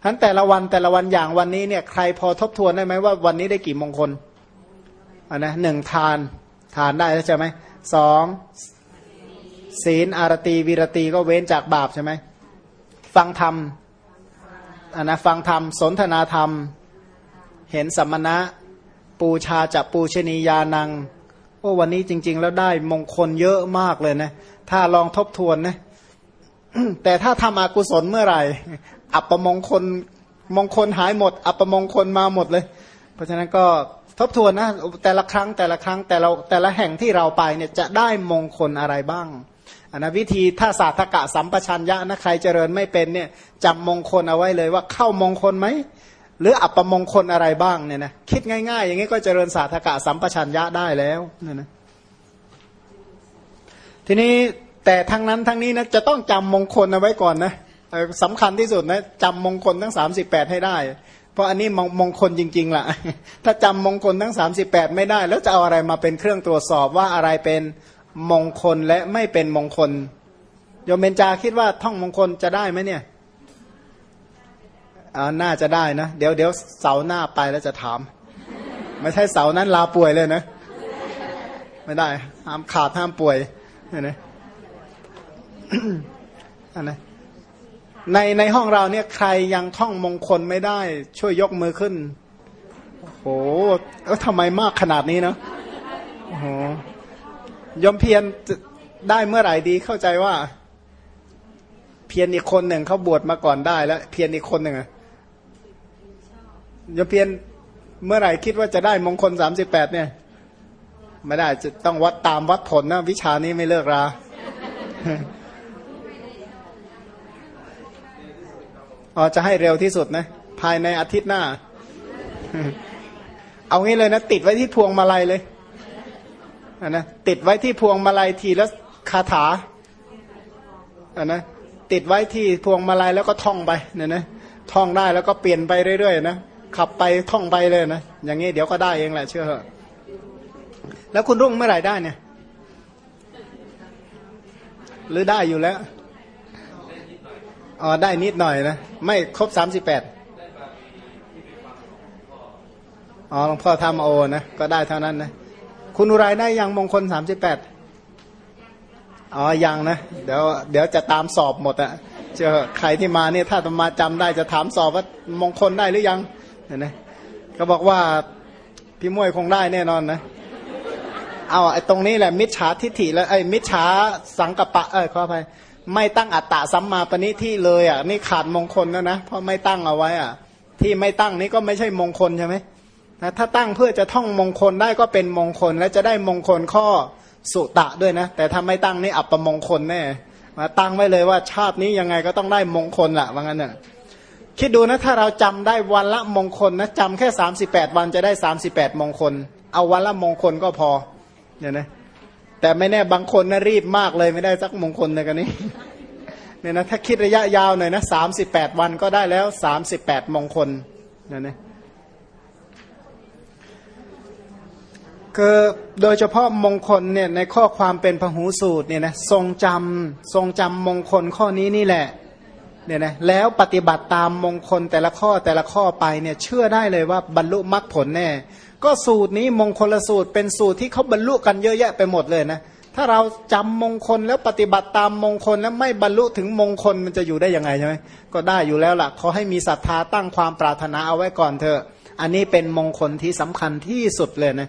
ฉะนั้นแต่ละวันแต่ละวันอย่างวันนี้เนี่ยใครพอทบทวนได้ไหมว่าวันนี้ได้กี่มงคลอ่านะหนึ่งทานทานได้แล้วใช่ไหมสองศีลอารตีวีรตีก็เว้นจากบาปใช่ไหมฟังธรรมอ่านะฟังธรรม สนทนาธรรม เห็นสัมมณะปูชาจับปูชนียานังโอ้วันนี้จริง ๆ แล้วได้มงคลเยอะมากเลยนะ ถ้าลองทบทวนนะแต่ถ้าทำอกุศลเมื่อไหร่ อัปมงคลมงคลหายหมด อัปมงคลมาหมดเลย เพราะฉะนั้นก็ทบทวนนะแต่ละครั้งแต่ละครั้งแต่เราแต่ละแห่งที่เราไปเนี่ยจะได้มงคลอะไรบ้างอันนะวิธีถ้าศาสตกะสัมปชัญญะนะใครเจริญไม่เป็นเนี่ยจำมงคลเอาไว้เลยว่าเข้ามงคลไหมหรืออัปมงคลอะไรบ้างเนี่ยนะคิดง่าย ๆ อย่างนี้ก็เจริญศาสตกะสัมปชัญญะได้แล้วเนี่ยนะทีนี้แต่ทั้งนั้นทั้งนี้นะจะต้องจำมงคลเอาไว้ก่อนนะ สำคัญที่สุดนะจำมงคลทั้งสามสิบแปดให้ได้ เพราะอันนี้มงมงคลจริงๆล่ะ ถ้าจำมงคลทั้งสามสิบแปดไม่ได้ แล้วจะเอาอะไรมาเป็นเครื่องตรวจสอบว่าอะไรเป็นมงคลและไม่เป็นมงคลโยมเบญจาคิดว่าท่องมงคลจะได้ไหมเนี่ยอ่าน่าจะได้นะ เดี๋ยวเดี๋ยวเสาหน้าไปแล้วจะถาม ไม่ใช่เสานั้นลาป่วยเลยนะ ไม่ได้ห้ามขาดห้ามป่วยเนี่ยนะอันนะ ในในห้องเราเนี่ยใครยังท่องมงคลไม่ได้ ช่วยยกมือขึ้น โอ้โหเออทำไมมากขนาดนี้เนาะโอ้โหยมเพียรได้เมื่อไหร่ดีเข้าใจว่า เพียรอีกคนหนึ่งเขาบวชมาก่อนได้แล้ว เพียรอีกคนหนึ่งอะยมเพียรเมื่อไหร่คิดว่าจะได้มงคลสามสิบแปดเนี่ย ไม่ได้จะต้องวัดตามวัดผลนะ วิชานี้ไม่เลิกรา อ๋อจะให้เร็วที่สุดนะ ภายในอาทิตย์หน้า เอางี้เลยนะ ติดไว้ที่พวงมาลัยเลยนะติดไว้ที่พวงมาลัยทีละคาถาอ่านะติดไว้ที่พวงมาลัยแล้วก็ท่องไปเนี่ยนะท่องได้แล้วก็เปลี่ยนไปเรื่อยๆนะขับไปท่องไปเลยนะอย่างนี้เดี๋ยวก็ได้เองแหละเชื่อเหอะแล้วคุณรุ่งเมื่อไหร่ได้เนี่ย หรือได้อยู่แล้ว อ๋อได้นิดหน่อยนะ ไม่ครบสามสิบแปดอ๋อหลวงพ่อทำโอนะก็ได้เท่านั้นนะคุณอุไรได้ยังมงคลสามสิบแปดอ๋อยังนะ เดี๋ยวเดี๋ยวจะตามสอบหมดอะเจอใครที่มาเนี่ยถ้ามาจำได้จะถามสอบว่ามงคลได้หรือยังเห็นไหมก็บอกว่าพี่มวยคงได้แน่นอนนะเอาไอ้ตรงนี้แหละมิจฉาทิฐิแล้วไอ้มิจฉาสังกปะเออขออภัย ไม่ตั้งอัตตาสัมมาปณิที่เลยอะนี่ขาดมงคลแล้วนะเพราะไม่ตั้งเอาไว้อะ ที่ไม่ตั้งนี้ก็ไม่ใช่มงคลใช่ไหมนะถ้าตั้งเพื่อจะท่องมงคลได้ก็เป็นมงคล และจะได้มงคลข้อสุตะด้วยนะ แต่ถ้าไม่ตั้งนี่อัปมงคลแน่มาตั้งไว้เลยว่าชาตินี้ยังไงก็ต้องได้มงคลละว่างั้นเนี่ยคิดดูนะถ้าเราจำได้วันละมงคลนะจำแค่สามสิบแปดวันจะได้สามสิบแปดมงคล เอาวันละมงคลก็พอเนี่ยนะ แต่ไม่แน่บางคนนะรีบมากเลยไม่ได้สักมงคลเลยกันนี้เนี่ยนะถ้าคิดระยะยาวหน่อยนะสามสิบแปดวันก็ได้แล้วสามสิบแปดมงคลเนี่ยนะคือโดยเฉพาะมงคลเนี่ยในข้อความเป็นพหูสูตรเนี่ยนะทรงจำทรงจำมงคลข้อนี้นี่แหละเนี่ยนะแล้วปฏิบัติตามมงคลแต่ละข้อแต่ละข้อไปเนี่ยเชื่อได้เลยว่าบรรลุมรรคผลแน่ ก็สูตรนี้มงคลสูตรเป็นสูตรที่เขาบรรลุกันเยอะแยะไปหมดเลยนะถ้าเราจำมงคลแล้วปฏิบัติตามมงคลแล้วไม่บรรลุถึงมงคลมันจะอยู่ได้ยังไงใช่ไหมก็ได้อยู่แล้วล่ะขอให้มีศรัทธาตั้งความปรารถนาเอาไว้ก่อนเถอะอันนี้เป็นมงคลที่สำคัญที่สุดเลยนะ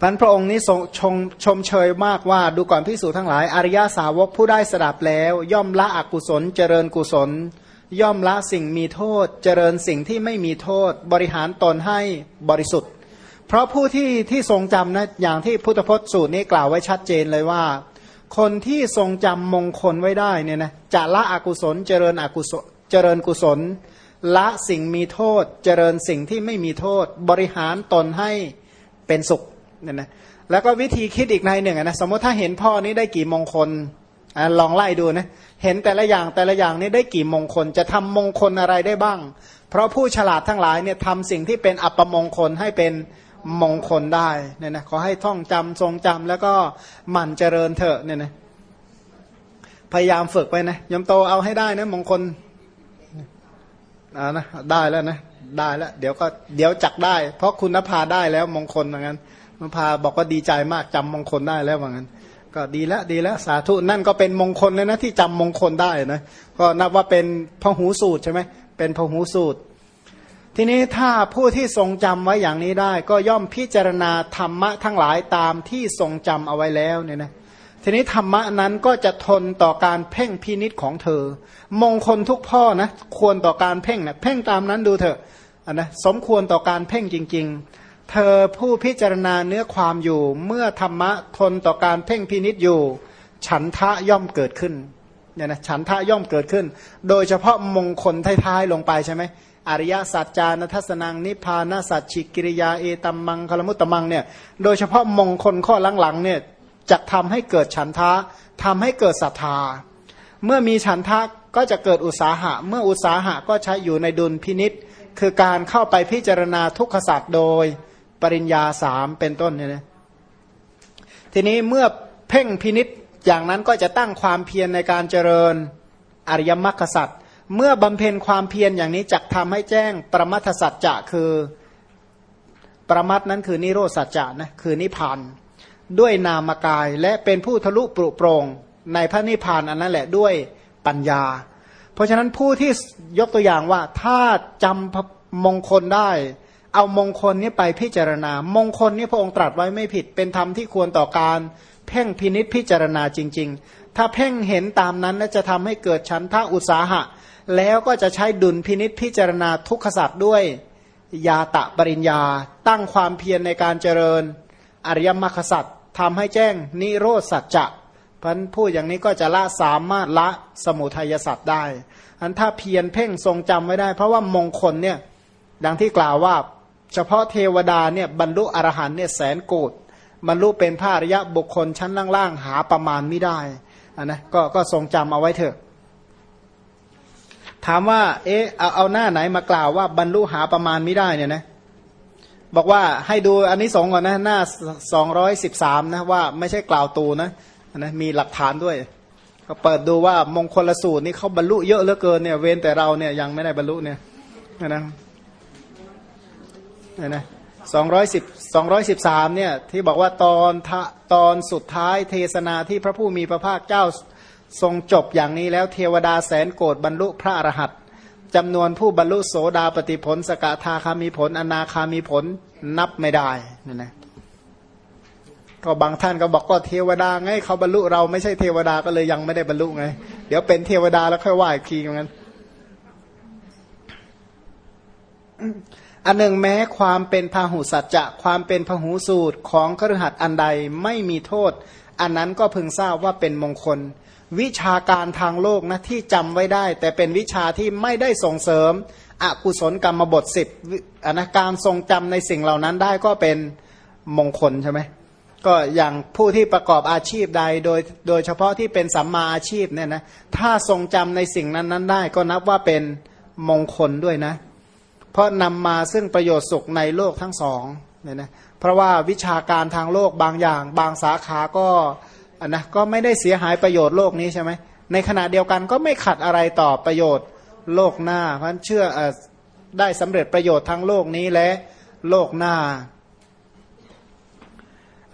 พันพระองค์นี้ทรงชมชมเชยมากว่าดูก่อนพิสูจทั้งหลาย อริยาสาวกผู้ได้สดับแล้ว ย่อมละอกุศลเจริญกุศล ย่อมละสิ่งมีโทษ เจริญสิ่งที่ไม่มีโทษ บริหารตนให้บริสุทธิ์ เพราะผู้ที่ที่ทรงจำนะอย่างที่พุทธพจน์สูตรนี้กล่าวไว้ชัดเจนเลยว่า คนที่ทรงจำมงคลไว้ได้เนี่ยนะจะละอกุศลเจริญอกุศลเจริญกุศล ละสิ่งมีโทษ เจริญสิ่งที่ไม่มีโทษ บริหารตนให้เป็นสุขเนี่ยนะแล้วก็วิธีคิดอีกในหนึ่งนะสมมติถ้าเห็นพ่อนี้ได้กี่มงคล อลองไล่ดูนะเห็นแต่ละอย่างแต่ละอย่างนี้ได้กี่มงคล จะทำมงคลอะไรได้บ้าง เพราะผู้ฉลาดทั้งหลายเนี่ยทำสิ่งที่เป็นอัปมงคลให้เป็นมงคลได้เนี่ยนะขอให้ท่องจำทรงจำแล้วก็หมั่นเจริญเถอะเนี่ยนะพยายามฝึกไปนะยมโตเอาให้ได้นะมงคลอ่านะได้แล้วนะได้แล้ว เดี๋ยวก็เดี๋ยวจักได้ เพราะคุณนภาได้แล้วมงคลเหมือนกันนภาบอกว่าดีใจมากจำมงคลได้แล้วเหมือนกัน ก็ดีแล้วดีแล้วสาธุนั่นก็เป็นมงคลเลยนะที่จำมงคลได้นะก็นับว่าเป็นพหูสูตรใช่ไหมเป็นพหูสูตร ทีนี้ถ้าผู้ที่ทรงจำไว้อย่างนี้ได้ ก็ย่อมพิจารณาธรรมะทั้งหลายตามที่ทรงจำเอาไว้แล้วเนี่ยนะทีนี้ธรรมะนั้นก็จะทนต่อการเพ่งพินิษของเธอ มงคลทุกพ่อนะควรต่อการเพ่งนะเพ่งตามนั้นดูเถอะนนะสมควรต่อการเพ่งจริง ๆ เธอผู้พิจารณาเนื้อความอยู่ เมื่อธรรมะทนต่อการเพ่งพินิษอยู่ ฉันทะย่อมเกิดขึ้นเนี่ยนะฉันทะย่อมเกิดขึ้น โดยเฉพาะมงคลท้ายๆลงไปใช่ไหมอริยสัจจานัทัศนังนิพานาสัจฉิกิริยาเอตัมมังคลมุตตมังเนี่ยโดยเฉพาะมงคลข้อหลังๆเนี่ยจะทำให้เกิดฉันทะทำให้เกิดศรัทธา เมื่อมีฉันทะก็จะเกิดอุตสาหะ เมื่ออุตสาหะก็ใช้อยู่ในดุลพินิษคือการเข้าไปพิจารณาทุกขศาสตร์โดย ปริญญาสามเป็นต้นเนี่ยนะทีนี้เมื่อเพ่งพินิษอย่างนั้นก็จะตั้งความเพียรในการเจริญอริยมรรคสัตว์เมื่อบำเพ็ญความเพียรอย่างนี้จะทำให้แจ้งประมัทสัจจะคือประมัทนั้นคือนิโรธสัจจะนะคือนิพพานด้วยนามกายและเป็นผู้ทะลุปรุโปรงในพระนิพพานอันนั้นแหละด้วยปัญญา เพราะฉะนั้นผู้ที่ยกตัวอย่างว่าถ้าจำมงคลได้ เอามงคลนี้ไปพิจารณา มงคลนี้พระองค์ตรัสไว้ไม่ผิด เป็นธรรมที่ควรต่อการ เพ่งพินิษพิจารณาจริง ๆ ถ้าเพ่งเห็นตามนั้นและจะทำให้เกิดชั้นทะอุตสาหะ แล้วก็จะใช้ดุลพินิษพิจารณาทุกขสัตว์ด้วยยาตะปริญญา ตั้งความเพียรในการเจริญ อริยมรรคสัตว์ทำให้แจ้งนิโรธสัจจะพันพูดอย่างนี้ก็จะละสามารถละสมุทัยสัตว์ได้ อันถ้าเพียรเพ่งทรงจำไว้ได้ เพราะว่ามงคลเนี่ยดังที่กล่าวว่า เฉพาะเทวดาเนี่ยบรรลุอรหันเนี่ยแสนโกดบรรลุเป็นพระอริยะบุคคลชั้นล่างๆหาประมาณไม่ได้อันนะก็ก็ทรงจำเอาไว้เถอะ ถามว่า เอ๊ะเอาเอาหน้าไหนมากล่าวว่าบรรลุหาประมาณไม่ได้เนี่ยนะบอกว่าให้ดูอันนี้สองก่อนนะหน้าสองร้อยสิบสามนะว่าไม่ใช่กล่าวตูนะนะมีหลักฐานด้วย ก็เปิดดูว่ามงคลสูตรนี่เขาบรรลุเยอะเหลือเกินเนี่ย เว้นแต่เราเนี่ยยังไม่ได้บรรลุเนี่ยนะ นะสองร้อยสิบสองร้อยสิบสามเนี่ยที่บอกว่าตอนตอนสุดท้ายเทศนาที่พระผู้มีพระภาคเจ้าทรงจบอย่างนี้แล้วเทวดาแสนโกรธบรรลุพระอรหันตจำนวนผู้บรรลุโสดาปฏิผล สกทาคามีผล อนาคามีผลนับไม่ได้นี่นะก็บางท่านก็บอกก็เทวดาไงเขาบรรลุเราไม่ใช่เทวดาก็เลยยังไม่ได้บรรลุไง เดี๋ยวเป็นเทวดาแล้วค่อยว่าอีกทีอย่างนั้น อันหนึ่งแม้ความเป็นพาหุสัจจะความเป็นพหูสูตรของครหัสอันใดไม่มีโทษ อันนั้นก็พึงทราบว่าเป็นมงคล วิชาการทางโลกนะที่จำไว้ได้ แต่เป็นวิชาที่ไม่ได้ส่งเสริม อกุศลกรรมบทสิบอนะการทรงจำในสิ่งเหล่านั้นได้ก็เป็นมงคลใช่ไหมก็อย่างผู้ที่ประกอบอาชีพใดโดยโดยเฉพาะที่เป็นสัมมาอาชีพเนี่ยนะถ้าทรงจำในสิ่งนั้นนั้นได้ก็นับว่าเป็นมงคลด้วยนะ เพราะนำมาซึ่งประโยชน์สุขในโลกทั้งสองเนี่ยนะเพราะว่าวิชาการทางโลกบางอย่าง บางสาขาก็อันนะก็ไม่ได้เสียหายประโยชน์โลกนี้ใช่ไหมในขณะเดียวกันก็ไม่ขัดอะไรต่อประโยชน์โลกหน้า เพราะเชื่ออได้สำเร็จประโยชน์ทั้งโลกนี้และโลกหน้า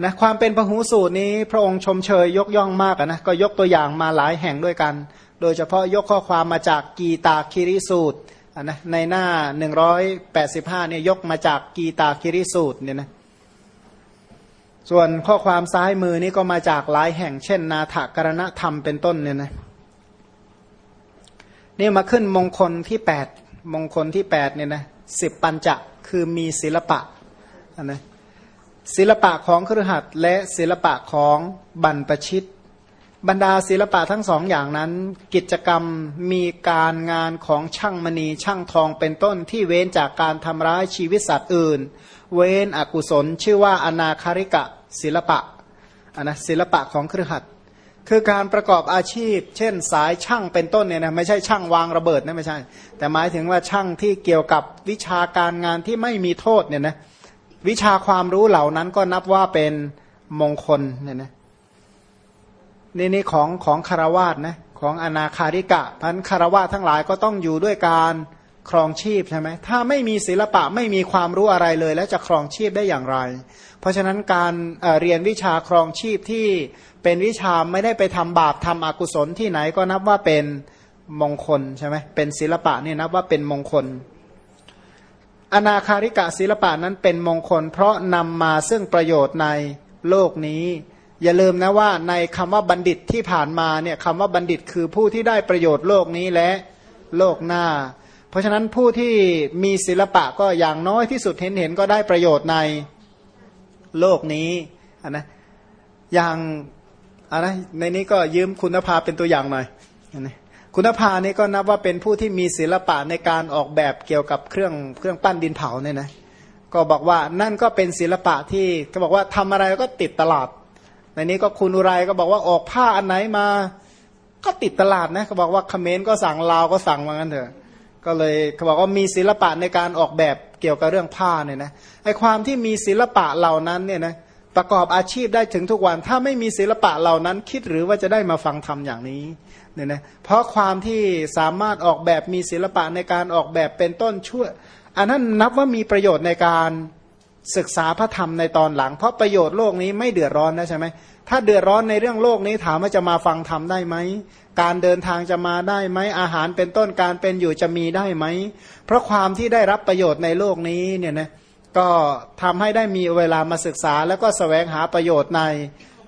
นะความเป็นพหูสูตรนี้พระองค์ชมเชยยกย่องมากนะก็ยกตัวอย่างมาหลายแห่งด้วยกัน โดยเฉพาะยกข้อความมาจากกีตาคิริสูตร นะในหน้า185เนี่ยยกมาจากกีตาคิริสูตรเนี่ยนะส่วนข้อความซ้ายมือนี้ก็มาจากหลายแห่งเช่น นาถกรณธรรมเป็นต้นเนี่ยนะนี่มาขึ้นมงคลที่แปดมงคลที่แปดเนี่ยนะสิบปัญจะคือมีศิลปะนะศิลปะของครหัสและศิลปะของบรรพชิต บรรดาศิลปะทั้งสองอย่างนั้น กิจกรรมมีการงานของช่างมณีช่างทองเป็นต้นที่เว้นจากการทำร้ายชีวิตสัตว์อื่น เว้นอกุศล ชื่อว่าอนาคาริกะศิลปะนนะศิลปะของเครือขัดคือการประกอบอาชีพ เช่นสายช่างเป็นต้นเนี่ยนะไม่ใช่ช่างวางระเบิดนะไม่ใช่ แต่หมายถึงว่าช่างที่เกี่ยวกับวิชาการงานที่ไม่มีโทษเนี่ยนะวิชาความรู้เหล่านั้นก็นับว่าเป็นมงคลเนี่ยนะ นี่นี่ของของคารวาสนะของอนาคาริกะพันคารวาสทั้งหลายก็ต้องอยู่ด้วยการครองชีพใช่ไหมถ้าไม่มีศิลปะไม่มีความรู้อะไรเลย แล้วจะครองชีพได้อย่างไร เพราะฉะนั้นการเเรียนวิชาครองชีพที่เป็นวิชาไม่ได้ไปทำบาปทำอกุศลที่ไหนก็นับว่าเป็นมงคลใช่ไหมเป็นศิลปะนี่นับว่าเป็นมงคล อนาคาริกะศิลปะนั้นเป็นมงคล เพราะนำมาซึ่งประโยชน์ในโลกนี้ อย่าลืมนะว่าในคำว่าบัณฑิตที่ผ่านมาเนี่ยคำว่าบัณฑิตคือผู้ที่ได้ประโยชน์โลกนี้และโลกหน้า เพราะฉะนั้นผู้ที่มีศิลปะก็อย่างน้อยที่สุดเห็นเห็นก็ได้ประโยชน์ในโลกนี้นะอย่างอะไรในนี้ก็ยืมคุณภาเป็นตัวอย่างหน่อยนะคุณภานี่ก็นับว่าเป็นผู้ที่มีศิลปะในการออกแบบเกี่ยวกับเครื่องเครื่องปั้นดินเผาเนี่ยนะก็บอกว่านั่นก็เป็นศิลปะที่เขาบอกว่าทำอะไรก็ติดตลาด ในนี้ก็คุณอุไรก็บอกว่าออกผ้าอันไหนมา ก็ติดตลาดนะเขาบอกว่าคอมเมนต์ก็สั่งลาวก็สั่งมางั้นเถอะ ก็เลยเขาบอกว่ามีศิลปะในการออกแบบเกี่ยวกับเรื่องผ้าเนี่ยนะไอความที่มีศิลปะเหล่านั้นเนี่ยนะประกอบอาชีพได้ถึงทุกวัน ถ้าไม่มีศิลปะเหล่านั้นคิดหรือว่าจะได้มาฟังธรรมอย่างนี้เนี่ยนะเพราะความที่สามารถออกแบบมีศิลปะในการออกแบบเป็นต้นช่วยอันนั้นนับว่ามีประโยชน์ในการ ศึกษาพระธรรมในตอนหลัง เพราะประโยชน์โลกนี้ไม่เดือดร้อนนะใช่ไหมถ้าเดือดร้อนในเรื่องโลกนี้ถามว่าจะมาฟังธรรมได้ไหมการเดินทางจะมาได้ไหมอาหารเป็นต้นการเป็นอยู่จะมีได้ไหมเพราะความที่ได้รับประโยชน์ในโลกนี้เนี่ยนะก็ทำให้ได้มีเวลามาศึกษา แล้วก็สแสวงหาประโยชน์ใน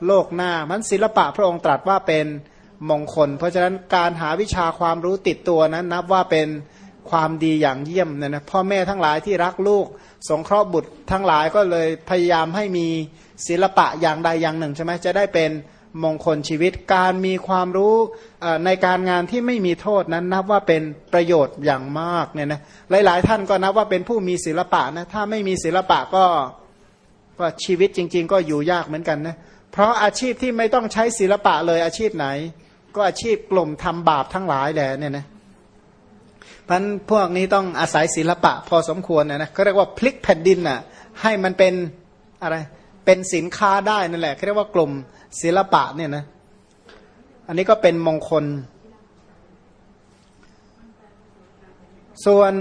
โลกหน้า มันศิลปะพระองค์ตรัสว่าเป็นมงคล เพราะฉะนั้นการหาวิชาความรู้ติดตัวนั้นนับว่าเป็น ความดีอย่างเยี่ยมเนะนะพ่อแม่ทั้งหลายที่รักลูก สงเคราะห์บุตรทั้งหลายก็เลยพยายามให้มีศิลปะอย่างใดอย่างหนึ่งใช่ไหมจะได้เป็นมงคลชีวิตการมีความรู้ในการงานที่ไม่มีโทษนั้นนับว่าเป็นประโยชน์อย่างมากเนี่ยนะหลายๆ ท่านก็นับว่าเป็นผู้มีศิลปะนะถ้าไม่มีศิลปะก็ก็ชีวิตจริง ๆ ก็อยู่ยากเหมือนกันนะเพราะอาชีพที่ไม่ต้องใช้ศิลปะเลยอาชีพไหน ก็อาชีพกลุ่มทำบาปทั้งหลายแหละเนี่ยนะ พันพวกนี้ต้องอาศัยศิลปะพอสมควรนะนะเขาเรียกว่าพลิกแผ่นดินน่ะให้มันเป็นอะไรเป็นสินค้าได้นั่นแหละเขาเรียกว่ากลุ่มศิลปะเนี่ยนะอันนี้ก็เป็นมงคล ส่วน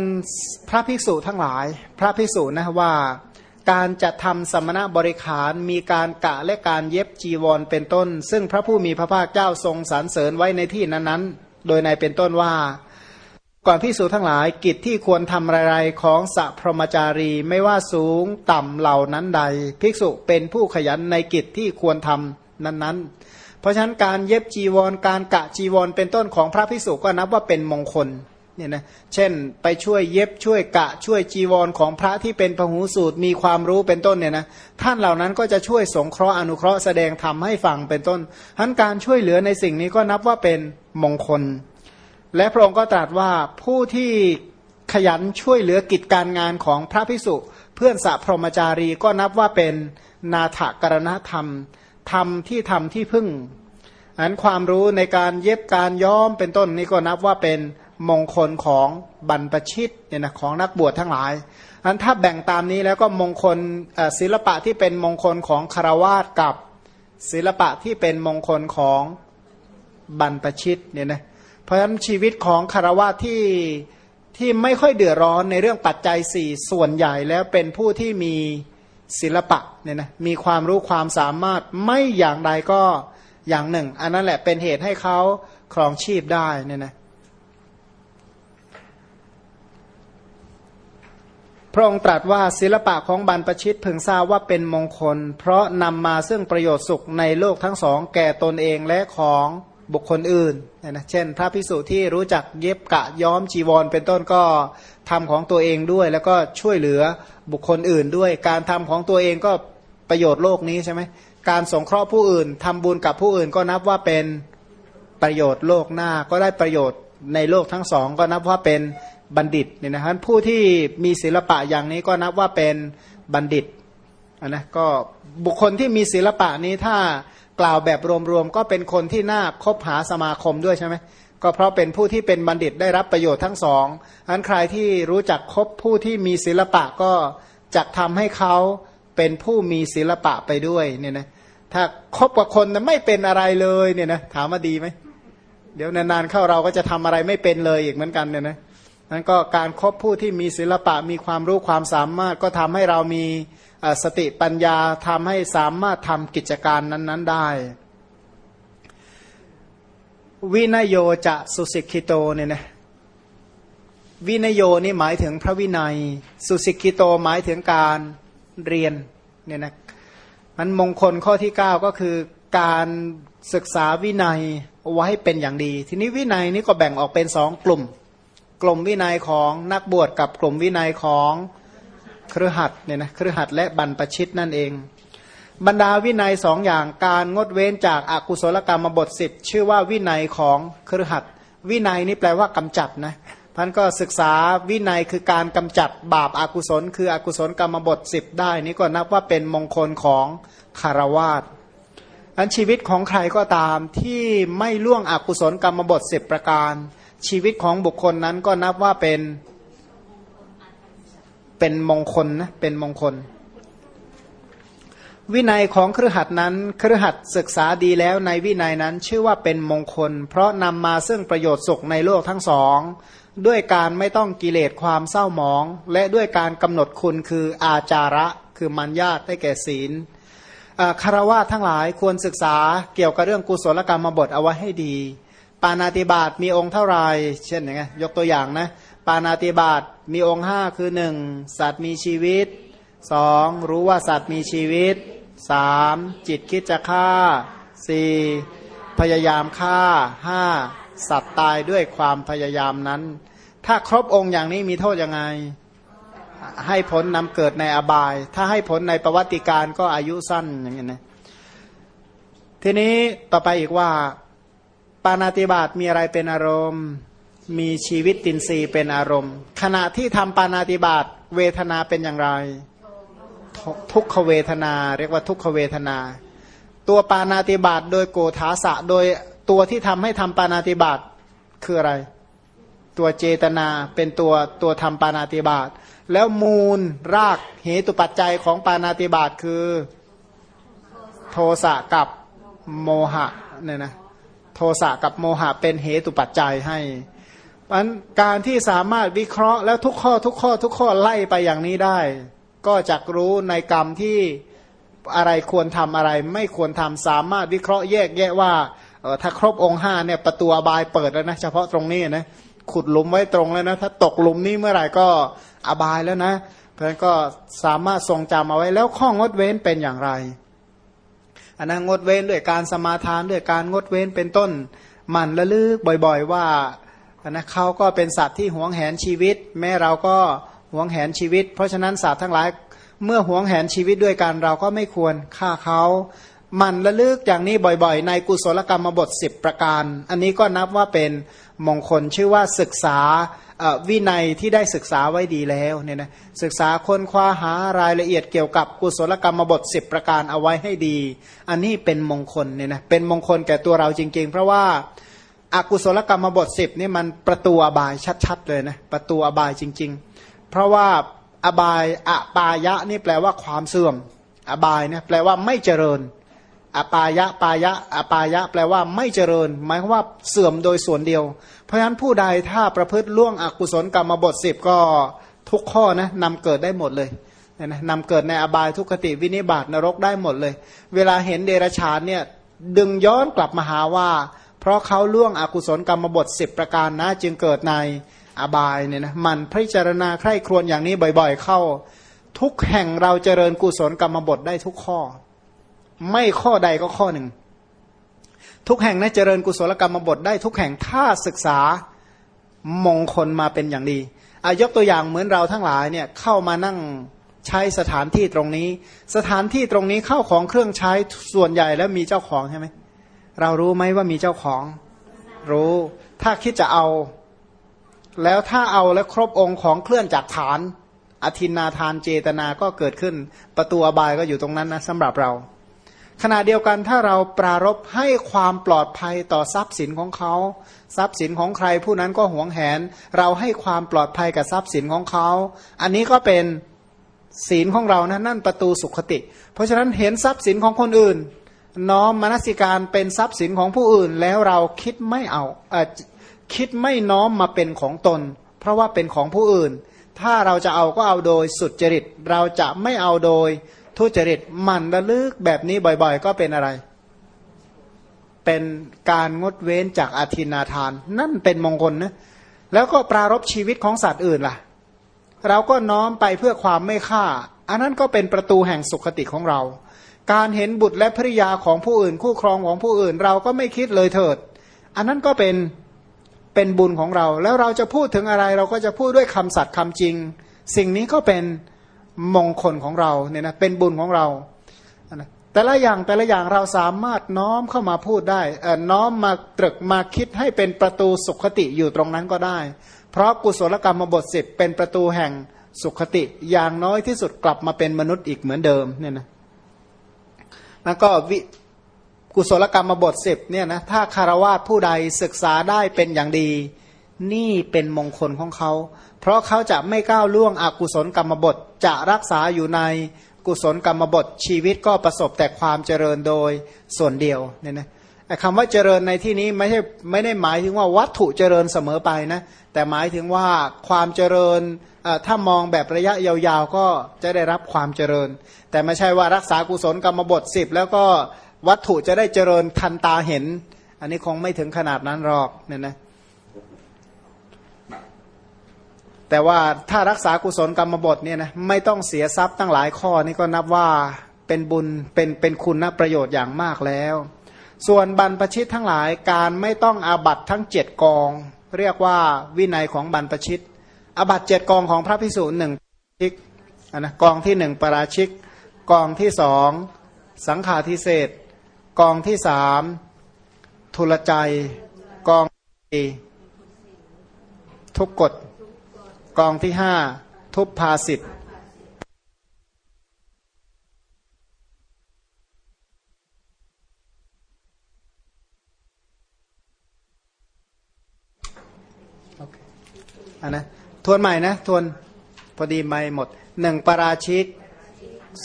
พระภิกษุทั้งหลาย พระภิกษุนะว่าการจะทำสมณะบริขารมีการกะและการเย็บจีวรเป็นต้น ซึ่งพระผู้มีพระภาคเจ้าทรงสรรเสริญไว้ในที่นั้นๆ โดยในเป็นต้นว่า ก่อนภิกษุทั้งหลายกิจที่ควรทำอะไรของสัพพรมจารีไม่ว่าสูงต่ำเหล่านั้นใด ภิกษุเป็นผู้ขยันในกิจที่ควรทำนั้นๆ เพราะฉะนั้นการเย็บจีวรการกะจีวรเป็นต้นของพระพิสุก็นับว่าเป็นมงคลเนี่ยนะเช่นไปช่วยเย็บช่วยกะช่วยจีวรของพระที่เป็นพหูสูตรมีความรู้เป็นต้นเนี่ยนะท่านเหล่านั้นก็จะช่วยสงเคราะห์อนุเคราะห์แสดงธรรมให้ฟังเป็นต้นทั้นการช่วยเหลือในสิ่งนี้ก็นับว่าเป็นมงคล และพระองค์ก็ตรัสว่าผู้ที่ขยันช่วยเหลือกิจการงานของพระพิสุเพื่อนสัพพรมจารีก็นับว่าเป็นนาถกรณธรรมทำที่ทำที่พึ่งอันความรู้ในการเย็บการย้อมเป็นต้นนี้ก็นับว่าเป็นมงคลของบรรพชิตเนี่ยนะของนักบวชทั้งหลายอันถ้าแบ่งตามนี้แล้วก็มงคลศิลปะที่เป็นมงคลของคารวาสกับศิลปะที่เป็นมงคลของบรรพชิตเนี่ยนะ เพราะฉะนั้นชีวิตของคารวาที่ที่ไม่ค่อยเดือดร้อนในเรื่องปัจจัยสี่ส่วนใหญ่แล้วเป็นผู้ที่มีศิลปะเนี่ยนะมีความรู้ความสามารถไม่อย่างใดก็อย่างหนึ่ง อันนั้นแหละเป็นเหตุให้เขาครองชีพได้เนี่ยนะพระองค์ตรัสว่าศิลปะของบรรพชิตพึงทราบว่าเป็นมงคล เพราะนำมาซึ่งประโยชน์สุขในโลกทั้งสองแก่ตนเองและของ บุคคลอื่นนะเช่น พระพิสุที่รู้จักเย็บกะย้อมจีวร เป็นต้นก็ทำของตัวเองด้วย แล้วก็ช่วยเหลือบุคคลอื่นด้วย การทำของตัวเองก็ประโยชน์โลกนี้ใช่ไหมการสงเคราะห์ผู้อื่นทำบุญกับผู้อื่นก็นับว่าเป็นประโยชน์โลกหน้าก็ได้ประโยชน์ในโลกทั้งสองก็นับว่าเป็นบัณฑิตเนี่ยนะครับผู้ที่มีศิลปะอย่างนี้ก็นับว่าเป็นบัณฑิตนะก็บุคคลที่มีศิลปะนี้ถ้า กล่าวแบบรวมๆก็เป็นคนที่น่าคบหาสมาคมด้วยใช่ไหมก็เพราะเป็นผู้ที่เป็นบัณฑิตได้รับประโยชน์ทั้งสองอันใครที่รู้จักคบผู้ที่มีศิลปะก็จะทำให้เขาเป็นผู้มีศิลปะไปด้วยเนี่ยนะถ้าคบกับคนไม่เป็นอะไรเลยเนี่ยนะถามว่าดีไหมเดี๋ยวนานๆเข้าเราก็จะทำอะไรไม่เป็นเลยอีกเหมือนกันเนี่ยนะนั้นก็การครบผู้ที่มีศิลปะมีความรู้ความสามารถก็ทำให้เรามี สติปัญญาทำให้สามารถทำกิจการนั้น ๆ ได้ วินโยจะสุสิกิโตเนี่ยนะวินโยนี่หมายถึงพระวินัย สุสิกิโตหมายถึงการเรียนเนี่ยนะมันมงคลข้อที่ 9 ก็คือการศึกษาวินัยไว้เป็นอย่างดี ทีนี้วินัยนี้ก็แบ่งออกเป็นสองกลุ่ม กลุ่มวินัยของนักบวชกับกลุ่มวินัยของ เครือขัดเนี่ยนะเครือขัดและบรรพชิตนั่นเอง บรรดาวินัยสองอย่างการงดเว้นจากอากุศลกรรมบทสิบชื่อว่าวินัยของเครือขัดวินัยนี่แปลว่ากำจัดนะท่านก็ศึกษาวินัยคือการกำจัดบาปอากุศล คืออกุศลกรรมบทสิบได้ นี่ก็นับว่าเป็นมงคลของคารวาสอันชีวิตของใครก็ตามที่ไม่ล่วงอกุศลกรรมบทสิบประการ ชีวิตของบุคคลนั้นก็นับว่าเป็น เป็นมงคลนะเป็นมงคล วินัยของเครือขัดนั้นเครือขัดศึกษาดีแล้วในวินัยนั้นชื่อว่าเป็นมงคล เพราะนำมาซึ่งประโยชน์สุขในโลกทั้งสอง ด้วยการไม่ต้องกิเลสความเศร้าหมอง และด้วยการกำหนดคุณคืออาจาระคือมัญญาตได้แก่ศีลคารวะทั้งหลายควรศึกษาเกี่ยวกับเรื่องกุศลกรรมบทเอาไว้ให้ดี ปานาติบาตมีองค์เท่าไรเช่นอย่างไงยกตัวอย่างนะ ปานาติบาตมีองค์ห้าคือหนึ่งสัตว์มีชีวิตสองรู้ว่าสัตว์มีชีวิตสามจิตคิดจะฆ่าสี่พยายามฆ่าห้าสัตว์ตายด้วยความพยายามนั้น ถ้าครบองค์อย่างนี้มีโทษยังไง ให้ผลนำเกิดในอบาย ถ้าให้ผลในประวัติการก็อายุสั้นอย่างเงี้นะทีนี้ต่อไปอีกว่า ปานาติบาตมีอะไรเป็นอารมณ์ มีชีวิตตินรีเป็นอารมณ์ ขณะที่ทำปานาติบาตเวทนาเป็นอย่างไร ทุกขเวทนา เรียกว่าทุกขเวทนา ตัวปานาติบาตโดยโกธาสะโดยตัวที่ทำให้ทำปานาติบาตคืออะไร ตัวเจตนาเป็นตัวตัวทำปานาติบาตแล้วมูลรากเหตุปัจจัยของปานาติบาตคือโทสะกับโมหะเนี่ยนะโทสะกับโมหะเป็นเหตุปัจจัยให้ มันการที่สามารถวิเคราะห์แล้วทุกข้อทุกข้อทุกข้อไล่ไปอย่างนี้ได้ ก็จะรู้ในกรรมที่อะไรควรทำอะไร ไม่ควรทำสามารถวิเคราะห์แยกแยะว่าถ้าครบองค์ห้าเนี่ยประตูอบายเปิดแล้วนะเฉพาะตรงนี้นะขุดหลุมไว้ตรงแล้วนะถ้าตกหลุมนี้เมื่อไหร่ก็อบายแล้วนะ เพราะฉะนั้นก็สามารถทรงจำเอาไว้แล้วข้องดเว้นเป็นอย่างไรอันนั้นงดเว้นด้วยการสมาทานด้วยการงดเว้นเป็นต้น มันระลึกบ่อย ๆ ว่า นะเขาก็เป็นสัตว์ที่หวงแหนชีวิต แม้เราก็หวงแหนชีวิต เพราะฉะนั้นสัตว์ทั้งหลายเมื่อหวงแหนชีวิตด้วยกันเราก็ไม่ควรฆ่าเขามันระลึกอย่างนี้บ่อยๆ ในกุศลกรรมบท 10 ประการ อันนี้ก็นับว่าเป็นมงคลชื่อว่าศึกษาวินัยที่ได้ศึกษาไว้ดีแล้วเนี่ยนะศึกษาค้นคว้าหารายละเอียดเกี่ยวกับกุศลกรรมบท 10 ประการเอาไว้ให้ดี อันนี้เป็นมงคลเนี่ยนะเป็นมงคลแก่ตัวเราจริง ๆ เพราะว่า อากุศลกรรมบท10นี่มันประตูอบายชัดๆเลยนะประตูอบายจริง ๆ เพราะว่าอบายอปายะนี่แปลว่าความเสื่อม อบายเนี่ยแปลว่าไม่เจริญอปายะปายะอปายะ แปลว่าไม่เจริญ หมายความว่าเสื่อมโดยส่วนเดียว เพราะฉะนั้นผู้ใดถ้าประพฤติล่วงอกุศลกรรมบทสิบก็ทุกข้อนะนำเกิดได้หมดเลยนะนำเกิดในอบายทุกขติวินิบาตนรกได้หมดเลย เวลาเห็นเดรชานเนี่ยดึงย้อนกลับมาหาว่า เพราะเขาล่วงอกุศลกรรมบทสิบประการนะจึงเกิดในอบายเนี่ยนะมันพิจารณาใคร่ครวญอย่างนี้บ่อยๆ เข้า ทุกแห่งเราเจริญกุศลกรรมบทได้ทุกข้อ ไม่ข้อใดก็ข้อหนึ่ง ทุกแห่งนะเจริญกุศลกรรมบทได้ทุกแห่งถ้าศึกษามงคลมาเป็นอย่างดีอายกตัวอย่างเหมือนเราทั้งหลายเนี่ยเข้ามานั่งใช้สถานที่ตรงนี้ สถานที่ตรงนี้เข้าของเครื่องใช้ส่วนใหญ่แล้วมีเจ้าของใช่ไหม เรารู้ไหมว่ามีเจ้าของ รู้ ถ้าคิดจะเอา แล้วถ้าเอาแล้วครบองค์ของเคลื่อนจากฐาน อธินาทานเจตนาก็เกิดขึ้น ประตูอบายก็อยู่ตรงนั้นนะสำหรับเรา ขณะเดียวกันถ้าเราปรารบให้ความปลอดภัยต่อทรัพย์สินของเขา ทรัพย์สินของใครผู้นั้นก็หวงแหน เราให้ความปลอดภัยกับทรัพย์สินของเขา อันนี้ก็เป็นศีลของเรานะนั่นประตูสุขติ เพราะฉะนั้นเห็นทรัพย์สินของคนอื่น น้อมมนสิการเป็นทรัพย์สินของผู้อื่นแล้วเราคิดไม่เอาเอคิดไม่น้อมมาเป็นของตน เพราะว่าเป็นของผู้อื่น ถ้าเราจะเอาก็เอาโดยสุดจริต เราจะไม่เอาโดยทุจริตมันระลึกแบบนี้บ่อยๆ ก็เป็นอะไร เป็นการงดเว้นจากอาทินาทาน นั่นเป็นมงคลนะแล้วก็ปรารบชีวิตของสัตว์อื่นล่ะ เราก็น้อมไปเพื่อความไม่ฆ่า อันนั้นก็เป็นประตูแห่งสุขติของเรา การเห็นบุตรและภริยาของผู้อื่น คู่ครองของผู้อื่น เราก็ไม่คิดเลยเถิด อันนั้นก็เป็นเป็นบุญของเรา แล้วเราจะพูดถึงอะไรเราก็จะพูดด้วยคำสัตย์คำจริง สิ่งนี้ก็เป็นมงคลของเราเนี่ยนะเป็นบุญของเราแต่ละอย่างแต่ละอย่างเราสามารถน้อมเข้ามาพูดได้น้อมมาตรึกมาคิดให้เป็นประตูสุขติอยู่ตรงนั้นก็ได้ เพราะกุศลกรรมบทสิบเป็นประตูแห่งสุขติ อย่างน้อยที่สุดกลับมาเป็นมนุษย์อีกเหมือนเดิมเนี่ยนะ แล้วก็วิกุศลกรรมบทสิบเนี่ยนะถ้าคารวะผู้ใดศึกษาได้เป็นอย่างดี นี่เป็นมงคลของเขา เพราะเขาจะไม่ก้าวล่วงอกุศลกรรมบทจะรักษาอยู่ในกุศลกรรมบทชีวิตก็ประสบแต่ความเจริญโดยส่วนเดียวเนี่ยนะคำว่าเจริญในที่นี้ไม่ใช่ไม่ได้หมายถึงว่าวัตถุเจริญเสมอไปนะแต่หมายถึงว่าความเจริญ ถ้ามองแบบระยะยาวๆ ก็จะได้รับความเจริญ แต่ไม่ใช่ว่ารักษากุศลกรรมบทสิบแล้วก็วัตถุจะได้เจริญทันตาเห็น อันนี้คงไม่ถึงขนาดนั้นหรอกเนี่ยนะแต่ว่าถ้ารักษากุศลกรรมบทเนี่ยนะไม่ต้องเสียทรัพย์ตั้งหลายข้อนี่ก็นับว่าเป็นบุญเป็นเป็นคุณนะประโยชน์อย่างมากแล้ว ส่วนบรรพชิตทั้งหลายการไม่ต้องอาบัตทั้งเจ็ดกอง เรียกว่าวินัยของบรรพชิต อบัตเจ็ดกองของพระพิสุหนึ่งชิกนะกองที่หนึ่งปราชิก กองที่สองสังขาทิเศษกองที่สามทุลใจ กองที่ทุกกฎกองที่ห้าทุพภาสิทธ์อันนะ ทวนใหม่นะ ทวนพอดีไม่หมดหนึ่งปราชิก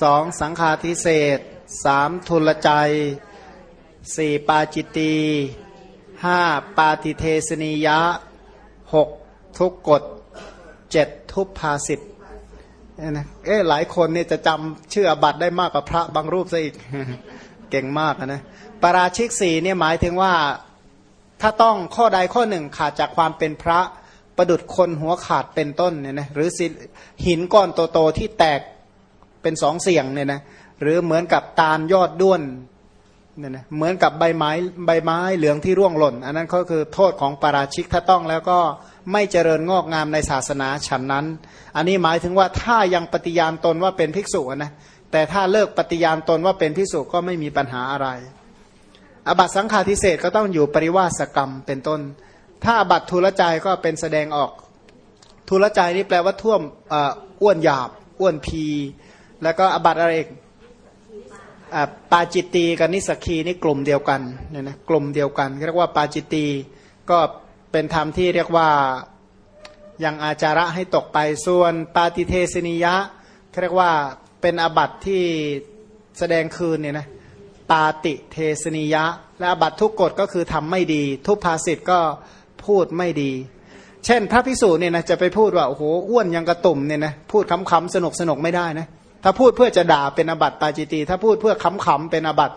สองสังฆาทิเศษสามทุลใจสี่ปาจิตีห้าปาติเทสนิยะหกทุกกฎเจ็ดทุพภาสิทธ์นะเอ๊หลายคนเนี่ยจะจำชื่อบัตรได้มากกว่าพระบางรูปซะอีก เก่งมากนะปาราชิกสี่เนี่ยหมายถึงว่าถ้าต้องข้อใดข้อหนึ่งขาดจากความเป็นพระ ประดุดคนหัวขาดเป็นต้นเนี่ยนะหรือหินก้อนโตๆที่แตกเป็นสองเสียงเนี่ยนะหรือเหมือนกับตาลยอดด้วนเนี่ยนะเหมือนกับใบไม้ใบไม้เหลืองที่ร่วงหล่น อันนั้นก็คือโทษของปาราชิกถ้าต้องแล้วก็ไม่เจริญงอกงามในศาสนาฉันนั้น อันนี้หมายถึงว่าถ้ายังปฏิญาณตนว่าเป็นภิกษุนะแต่ถ้าเลิกปฏิญาณตนว่าเป็นภิกษุก็ไม่มีปัญหาอะไร อบัตสังฆาทิเศษก็ต้องอยู่ปริวาสกรรมเป็นต้น ถ้าอบัตทุลใจก็เป็นแสดงออก ทุลใจนี่แปลว่าท่วมอ้วนหยาบ อ้วนพี แล้วก็อบัตอะไรอีกปาจิตตีกับนิสกีนี่กลุ่มเดียวกันเนี่ยนะกลุ่มเดียวกันเรียกว่าปาจิตตีก็เป็นธรรมที่เรียกว่ายังอาจาระให้ตกไปส่วนปาติเทสนิยะเรียกว่าเป็นอบัตที่แสดงคืนเนี่ยนะปาติเทสนิยะ และอบัตทุกกฎก็คือทำไม่ดี ทุพภาสิทธ์ก็ พูดไม่ดี เช่น พระพิสูจน์เนี่ยนะจะไปพูดว่าโอ้โหอ้วนยังกระตุ่มเนี่ยนะพูดคำๆสนุกสนุกไม่ได้นะถ้าพูดเพื่อจะด่าเป็นอบัตปาจิตี ถ้าพูดเพื่อคำๆเป็นอบัต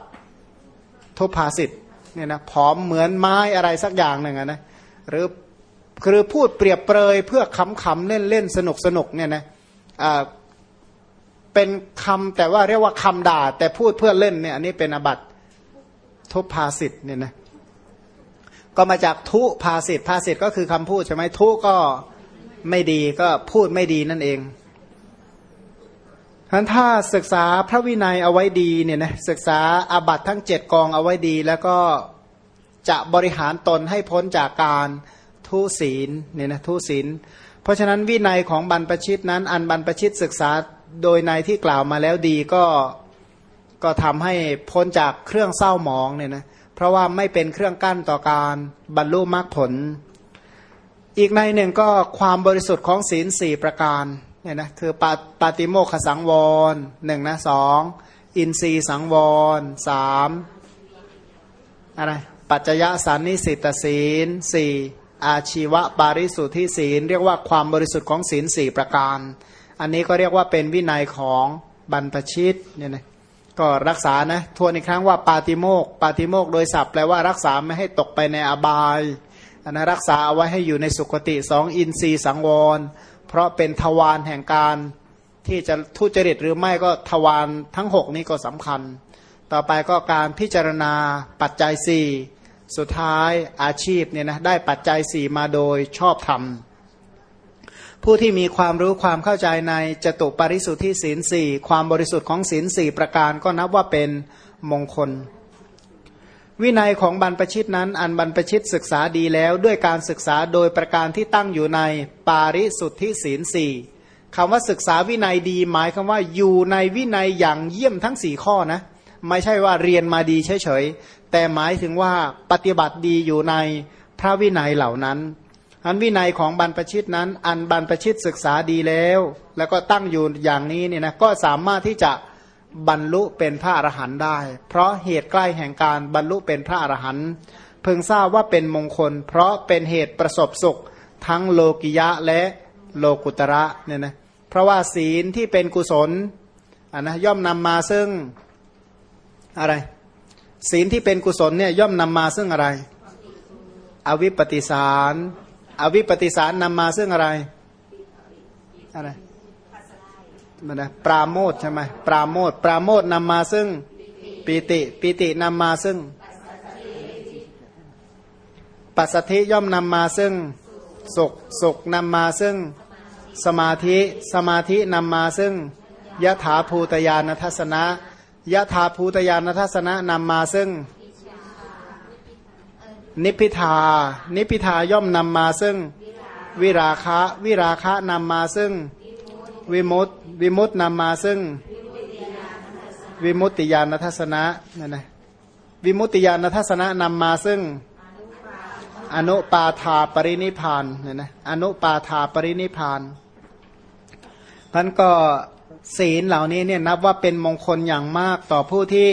ทุพาสิทธ์เนี่ยนะผอมเหมือนไม้อะไรสักอย่างหนึ่งนะหรือคือพูดเปรียบเปรยเพื่อขำๆเล่นเล่นสนุกสนุกเนี่ยนะเป็นคำแต่ว่าเรียกว่าคำด่า แต่พูดเพื่อเล่นเนี่ยอันนี้เป็นอบัตทุพาสิทธ์เนี่ยนะ ก็มาจากทุภาสิทธ์ภาสิทธ์ก็คือคำพูดใช่ไหมทุก็ไม่ดีก็พูดไม่ดีนั่นเองฉะนั้นถ้าศึกษาพระวินัยเอาไว้ดีเนี่ยนะศึกษาอาบัตทั้งเจ็ดกองเอาไว้ดี แล้วก็จะบริหารตนให้พ้นจากการทุศีลเนี่ยนะทุศีลเพราะฉะนั้นวินัยของบรรพชิตนั้น อันบรรพชิตศึกษาโดยในที่กล่าวมาแล้วดีก็ก็ทำให้พ้นจากเครื่องเศร้าหมองเนี่ยนะ เพราะว่าไม่เป็นเครื่องกั้นต่อการบรรลุมรรคผล อีกในหนึ่งก็ความบริสุทธิ์ของศีลสี่ประการเนี่ยนะคือปาปาติโมขสังวรหนึ่งนะสองอินทรีสังวรสามอะไรปัจจยสันนิสิตศีลสี่อาชีวะปาริสุทธิศีล เรียกว่าความบริสุทธิ์ของศีลสี่ประการ อันนี้ก็เรียกว่าเป็นวินัยของบรรพชิตเนี่ยนะ ก็รักษานะทวนอีกครั้งว่าปาติโมกปาติโมกโดยศัพท์แปลว่ารักษาไม่ให้ตกไปในอบายอันนะรักษาเอาไว้ให้อยู่ในสุคติสองอินทรีย์สังวร เพราะเป็นทวารแห่งการที่จะทุจริตหรือไม่ก็ทวารทั้งหกนี้ก็สำคัญ ต่อไปก็การพิจารณาปัจจัยสี่สุดท้ายอาชีพเนี่ยนะได้ปัจจัยสี่มาโดยชอบธรรม ผู้ที่มีความรู้ความเข้าใจในจตุปริสุทธิศีลสี่ความบริสุทธิ์ของศีลสี่ประการก็นับว่าเป็นมงคล วินัยของบรรพชิตนั้น อันบรรพชิตศึกษาดีแล้วด้วยการศึกษาโดยประการที่ตั้งอยู่ในปาริสุทธิศีลสี่คำว่าศึกษาวินัยดีหมายคำว่าอยู่ในวินัยอย่างเยี่ยมทั้งสี่ข้อนะ ไม่ใช่ว่าเรียนมาดีเฉยๆแต่หมายถึงว่าปฏิบัติดีอยู่ในพระวินัยเหล่านั้น อันวินัยของบรรพชิตนั้น อันบรรพชิตศึกษาดีแล้ว แล้วก็ตั้งอยู่อย่างนี้เนี่ยนะก็สามารถที่จะบรรลุเป็นพระอรหันต์ได้ เพราะเหตุใกล้แห่งการบรรลุเป็นพระอรหันต์เพิ่งทราบว่าเป็นมงคล เพราะเป็นเหตุประสบสุข ทั้งโลกิยะและโลกุตระเนี่ยนะเพราะว่าศีลที่เป็นกุศลอันนะย่อมนำมาซึ่งอะไร ศีลที่เป็นกุศลเนี่ยย่อมนำมาซึ่งอะไร อวิปปิสาร อวิปปิสารนำมาซึ่งอะไรอะไรมันนะปราโมทใช่ไหมปราโมทปราโมทนำมาซึ่งปีติปีตินำมาซึ่ง ปัสสธิย่อมนำมาซึ่งสุขสุขนำมาซึ่งสมาธิสมาธินำมาซึ่งยถาภูตยานทัศนะยถาภูตยานทัศนะนำมาซึ่ง นิพิทา นิพิทาย่อมนำมาซึ่งวิราคะ วิราคะนำมาซึ่งวิมุตวิมุตนำมาซึ่งวิมุตติญาณทัศนะนั่นนะวิมุตติญาณทัศนะนำมาซึ่งอนุปาธาปรินิพานเนี่ยนะอนุปาธาปรินิพานท่านก็ศีลเหล่านี้เนี่ยนับว่าเป็นมงคลอย่างมากต่อผู้ที่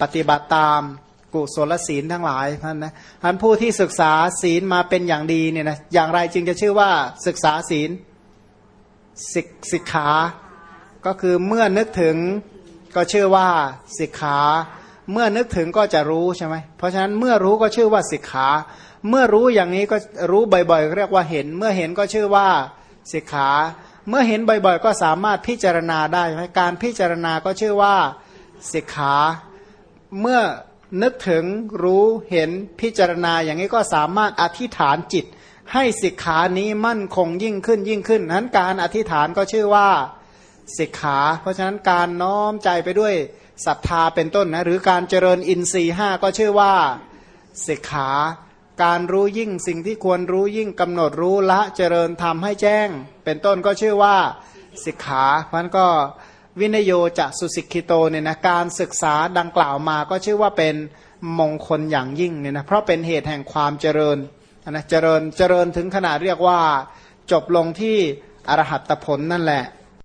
ปฏิบัติตาม กุศลศีลทั้งหลายท่านนะท่านผู้ที่ศึกษาศีลมาเป็นอย่างดีเนี่ยนะอย่างไรจึงจะชื่อว่าศึกษาศีลศิกศิกขา ก็คือเมื่อนึกถึงก็ชื่อว่าศิกขา เมื่อนึกถึงก็จะรู้ใช่ไหมเพราะฉะนั้นเมื่อรู้ก็ชื่อว่าศิกขา เมื่อรู้อย่างนี้ก็รู้บ่อยๆเรียกว่าเห็น เมื่อเห็นก็ชื่อว่าศิกขา เมื่อเห็นบ่อยๆ ก็สามารถพิจารณาได้ไหมการพิจารณาก็ชื่อว่าสิกขา เมื่อ นึกถึงรู้เห็นพิจารณาอย่างนี้ก็สามารถอธิษฐานจิต ให้สิกขานี้มั่นคงยิ่งขึ้นยิ่งขึ้นนั้นการอธิษฐานก็ชื่อว่าสิกขา เพราะฉะนั้นการน้อมใจไปด้วยศรัทธาเป็นต้นนะหรือการเจริญอินทรีห้าก็ชื่อว่าสิกขา การรู้ยิ่งสิ่งที่ควรรู้ยิ่งกำหนดรู้ละเจริญทำให้แจ้ง เป็นต้นก็ชื่อว่าสิกขาเพราะนั้นก็ วินโยจะสุสิกิโตเนี่ยนะการศึกษาดังกล่าวมาก็ชื่อว่าเป็นมงคลอย่างยิ่งเนี่ยนะเพราะเป็นเหตุแห่งความเจริญนะเจริญเจริญถึงขนาดเรียกว่า จบลงที่อรหัตผลนั่นแหละ